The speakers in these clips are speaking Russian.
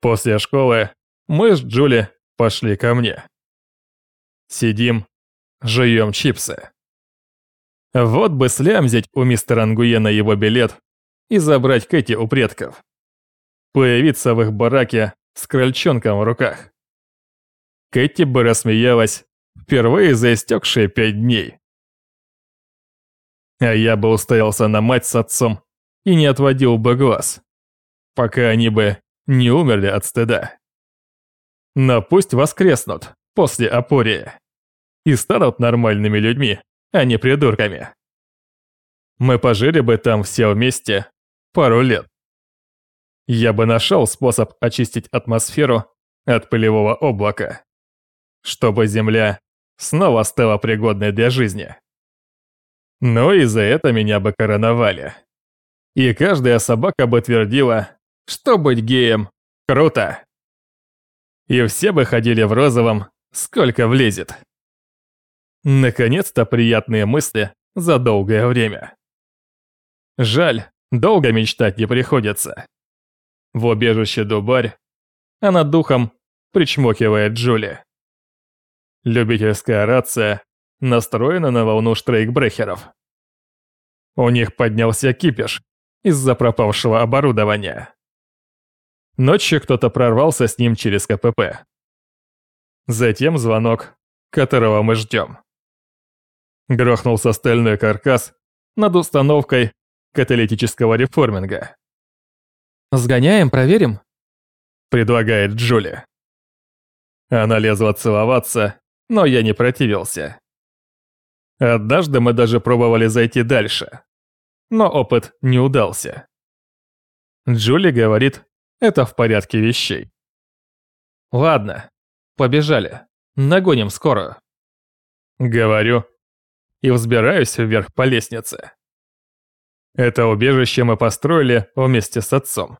После школы мы с Джули пошли ко мне. Сидим, жуем чипсы. Вот бы слямзить у мистера Ангуена его билет и забрать Кэти у предков. Появиться в их бараке с крольчонком в руках. Кэти бы рассмеялась впервые за истекшие пять дней. А я бы устоялся на мать с отцом и не отводил бы глаз, пока они бы не умерли от стыда. Но пусть воскреснут после опория и станут нормальными людьми, а не придурками. Мы пожили бы там все вместе пару лет. Я бы нашел способ очистить атмосферу от пылевого облака, чтобы Земля снова стала пригодной для жизни. Но и за это меня бы короновали. И каждая собака бы твердила, что быть геем круто. И все бы ходили в розовом, сколько влезет. Наконец-то приятные мысли за долгое время. Жаль, долго мечтать не приходится. В убежище Дубарь, а над духом причмокивает Джули. Любительская рация настроена на волну штрейкбрехеров. У них поднялся кипиш из-за пропавшего оборудования. Ночью кто-то прорвался с ним через КПП. Затем звонок, которого мы ждем. Грохнулся стальной каркас над установкой каталитического реформинга. «Сгоняем, проверим?» – предлагает Джули. Она лезла целоваться, но я не противился. Однажды мы даже пробовали зайти дальше, но опыт не удался. Джули говорит, это в порядке вещей. Ладно, побежали, нагоним скорую. Говорю и взбираюсь вверх по лестнице. Это убежище мы построили вместе с отцом.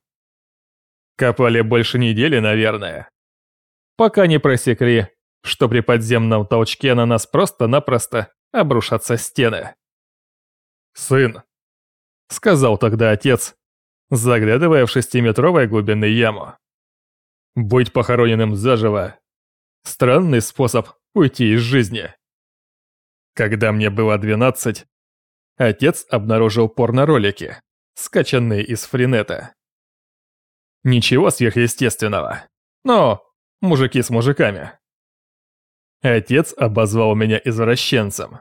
Копали больше недели, наверное. Пока не просекли, что при подземном толчке на нас просто-напросто обрушатся стены. «Сын», — сказал тогда отец, заглядывая в шестиметровой глубинной яму. «Быть похороненным заживо — странный способ уйти из жизни». Когда мне было 12, отец обнаружил порно-ролики, скачанные из фринета. Ничего сверхъестественного, но мужики с мужиками. Отец обозвал меня извращенцем.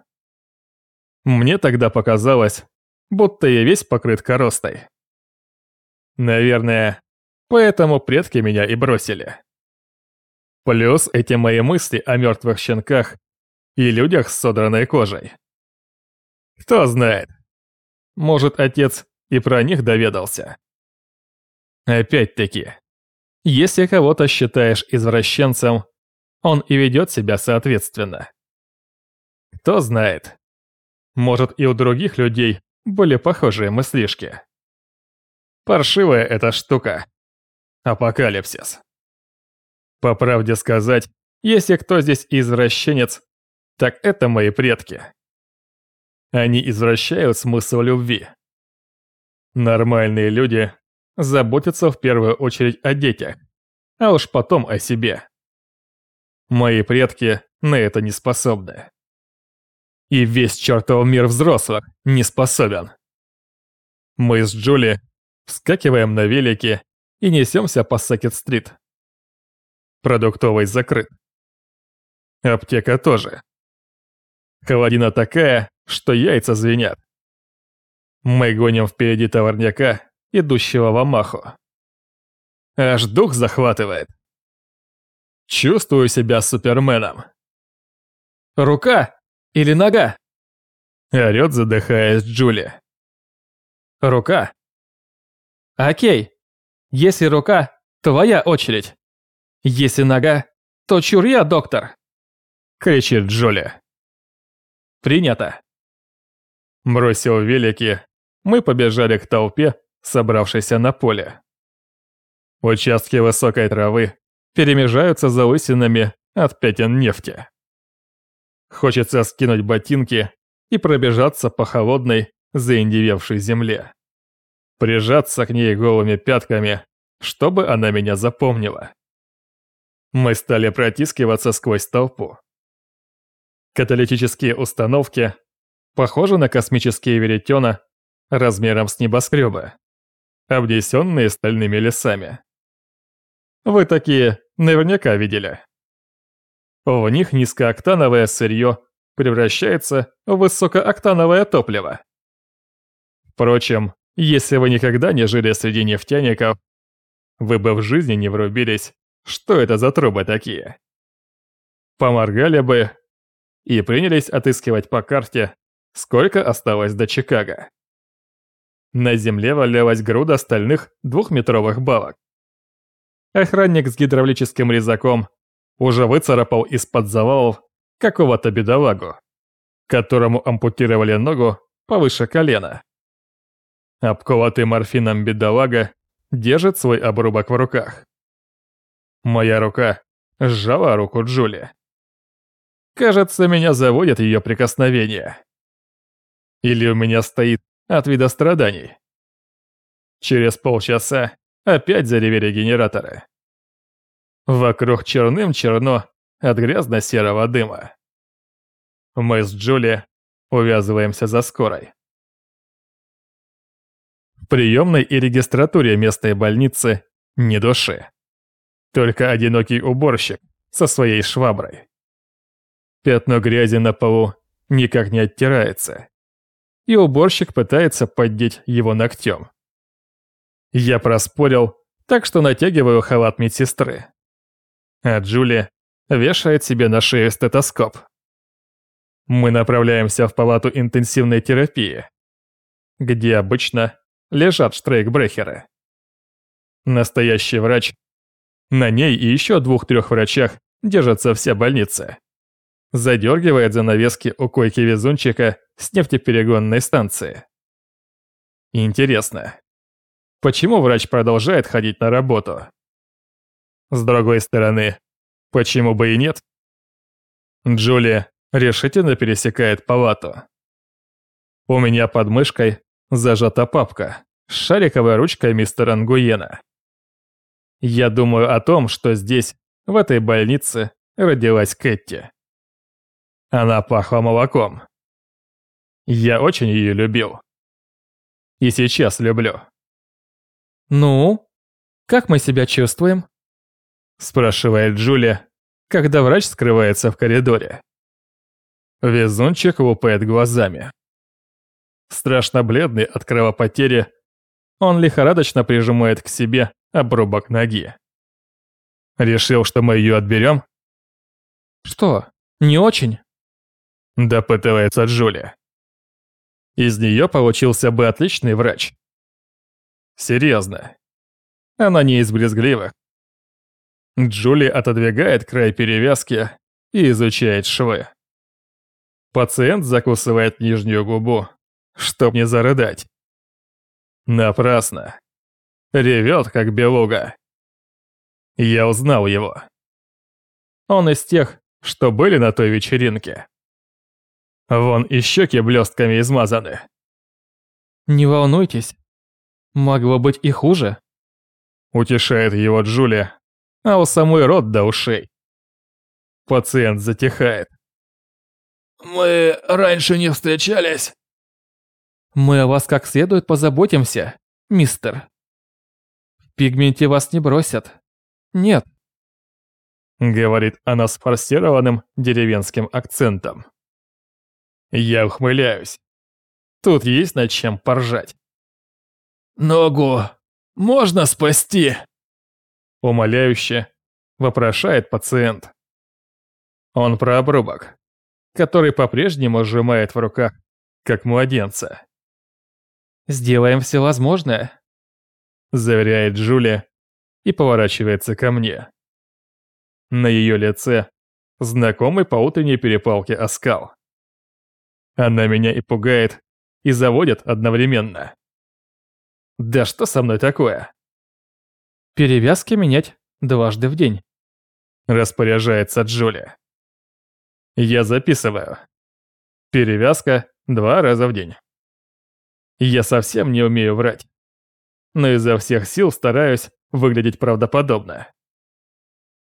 Мне тогда показалось, будто я весь покрыт коростой. Наверное, поэтому предки меня и бросили. Плюс эти мои мысли о мертвых щенках и людях с содранной кожей. Кто знает, может отец и про них доведался. Опять-таки, если кого-то считаешь извращенцем, он и ведет себя соответственно. Кто знает, может и у других людей были похожие мыслишки. Паршивая эта штука. Апокалипсис. По правде сказать, если кто здесь извращенец, так это мои предки. Они извращают смысл любви. Нормальные люди заботятся в первую очередь о детях, а уж потом о себе. Мои предки на это не способны. И весь чертов мир взрослых не способен. Мы с Джули вскакиваем на велике и несемся по Сакет-стрит. Продуктовый закрыт. Аптека тоже. Холодина такая, что яйца звенят. Мы гоним впереди товарняка, идущего в Амаху. Аж дух захватывает. Чувствую себя суперменом. «Рука или нога?» Орёт, задыхаясь Джули. «Рука?» «Окей. Если рука, твоя очередь. Если нога, то чур я, доктор!» Кричит Джули. «Принято!» Бросил велики, мы побежали к толпе, собравшейся на поле. Участки высокой травы перемежаются залысинами от пятен нефти. Хочется скинуть ботинки и пробежаться по холодной, заиндевевшей земле. Прижаться к ней голыми пятками чтобы она меня запомнила. Мы стали протискиваться сквозь толпу. Каталитические установки похожи на космические веретена размером с небоскребы, обнесенные стальными лесами. Вы такие наверняка видели. В них низкооктановое сырье превращается в высокооктановое топливо. Впрочем, если вы никогда не жили среди нефтяников, вы бы в жизни не врубились, что это за трубы такие. Поморгали бы и принялись отыскивать по карте, сколько осталось до Чикаго. На земле валялась груда стальных двухметровых балок. Охранник с гидравлическим резаком уже выцарапал из-под завалов какого-то бедолагу, которому ампутировали ногу повыше колена. Обколотый морфином бедолага держит свой обрубок в руках. Моя рука сжала руку Джули. Кажется, меня заводят ее прикосновения. Или у меня стоит от вида страданий. Через полчаса опять заревели генераторы. Вокруг черным-черно от грязно-серого дыма. Мы с Джули увязываемся за скорой. В приемной и регистратуре местной больницы ни души. Только одинокий уборщик со своей шваброй. Пятно грязи на полу никак не оттирается. И уборщик пытается поддеть его ногтем. Я проспорил, так что натягиваю халат медсестры. А Джули вешает себе на шею стетоскоп. Мы направляемся в палату интенсивной терапии, где обычно лежат штрейкбрехеры. Настоящий врач. На ней и еще двух-трех врачах держится вся больница. Задергивает занавески у койки везунчика с нефтеперегонной станции. Интересно, почему врач продолжает ходить на работу? С другой стороны, почему бы и нет? Джулия решительно пересекает палату. У меня под мышкой зажата папка с шариковой ручкой мистера Нгуена. Я думаю о том, что здесь, в этой больнице, родилась Кэти. Она пахла молоком. Я очень ее любил. И сейчас люблю. «Ну, как мы себя чувствуем?» спрашивает Джулия, когда врач скрывается в коридоре. Везунчик лупает глазами. Страшно бледный от кровопотери, он лихорадочно прижимает к себе обрубок ноги. Решил, что мы ее отберем? Что, не очень? Допытывается Джулия. Из нее получился бы отличный врач. Серьезно. Она не из брезгливых. Джули отодвигает край перевязки и изучает швы. Пациент закусывает нижнюю губу, чтоб не зарыдать. Напрасно. Ревет, как белуга. Я узнал его. Он из тех, что были на той вечеринке. Вон и щеки блестками измазаны. Не волнуйтесь. Могло быть и хуже. Утешает его Джулия, а у самой рот до ушей. Пациент затихает. «Мы раньше не встречались?» Мы о вас как следует позаботимся, мистер. В пигменте вас не бросят. Нет. Говорит она с форсированным деревенским акцентом. Я ухмыляюсь. Тут есть над чем поржать. «Ногу можно спасти?» Умоляюще вопрошает пациент. Он про обрубок, который по-прежнему сжимает в руках, как младенца. Сделаем все возможное», — заверяет Джулия и поворачивается ко мне. На ее лице знакомый по утренней перепалке оскал. Она меня и пугает, и заводит одновременно. Да что со мной такое? Перевязки менять дважды в день. Распоряжается Джулия. Я записываю. Перевязка два раза в день. Я совсем не умею врать. Но изо всех сил стараюсь выглядеть правдоподобно.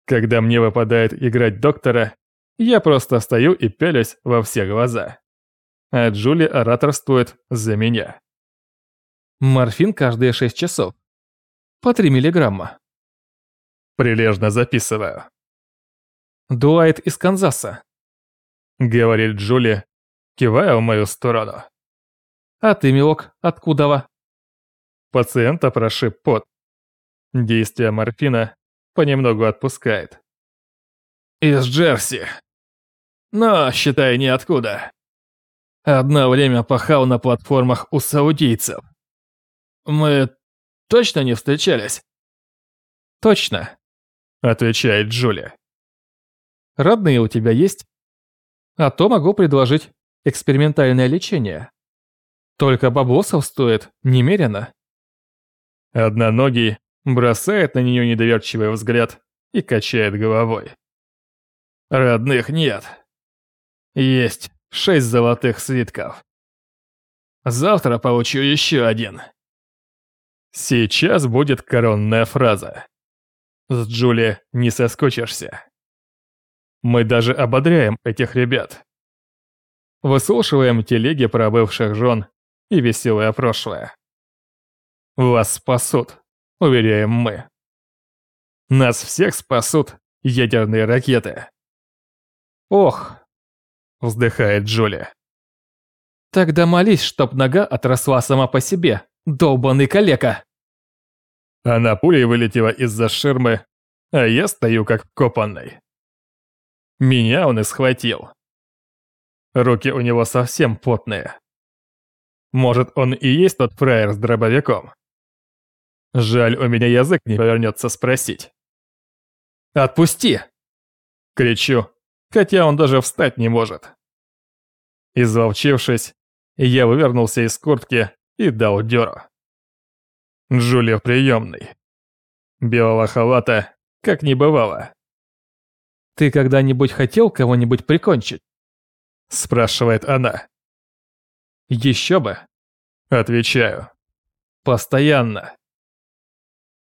Когда мне выпадает играть доктора, я просто стою и пялюсь во все глаза. А Джули ораторствует за меня. Морфин каждые 6 часов. По 3 миллиграмма. Прилежно записываю. Дуайт из Канзаса. Говорит Джули, кивая в мою сторону. А ты, милок, откуда? Пациента прошиб пот. Действие морфина понемногу отпускает. Из Джерси. Но, считай, ниоткуда. Одно время пахал на платформах у саудийцев. Мы точно не встречались? Точно, отвечает Джули. Родные у тебя есть? А то могу предложить экспериментальное лечение. Только баблосов стоит немерено. Одноногий бросает на нее недоверчивый взгляд и качает головой. Родных нет. Есть шесть золотых свитков. Завтра получу еще один. Сейчас будет коронная фраза. С Джули не соскучишься. Мы даже ободряем этих ребят. Выслушиваем телеги про бывших жен и веселое прошлое. Вас спасут, уверяем мы. Нас всех спасут ядерные ракеты. Ох, вздыхает Джули. Тогда молись, чтоб нога отросла сама по себе, долбанный калека. Она пулей вылетела из-за ширмы, а я стою как копанный. Меня он и схватил. Руки у него совсем потные. Может, он и есть тот фраер с дробовиком? Жаль, у меня язык не повернется спросить. «Отпусти!» Кричу, хотя он даже встать не может. Изолчившись, я вывернулся из куртки и дал дёру. Джулия приемный. Белого халата как не бывало. «Ты когда-нибудь хотел кого-нибудь прикончить?» Спрашивает она. Еще бы. Отвечаю. Постоянно.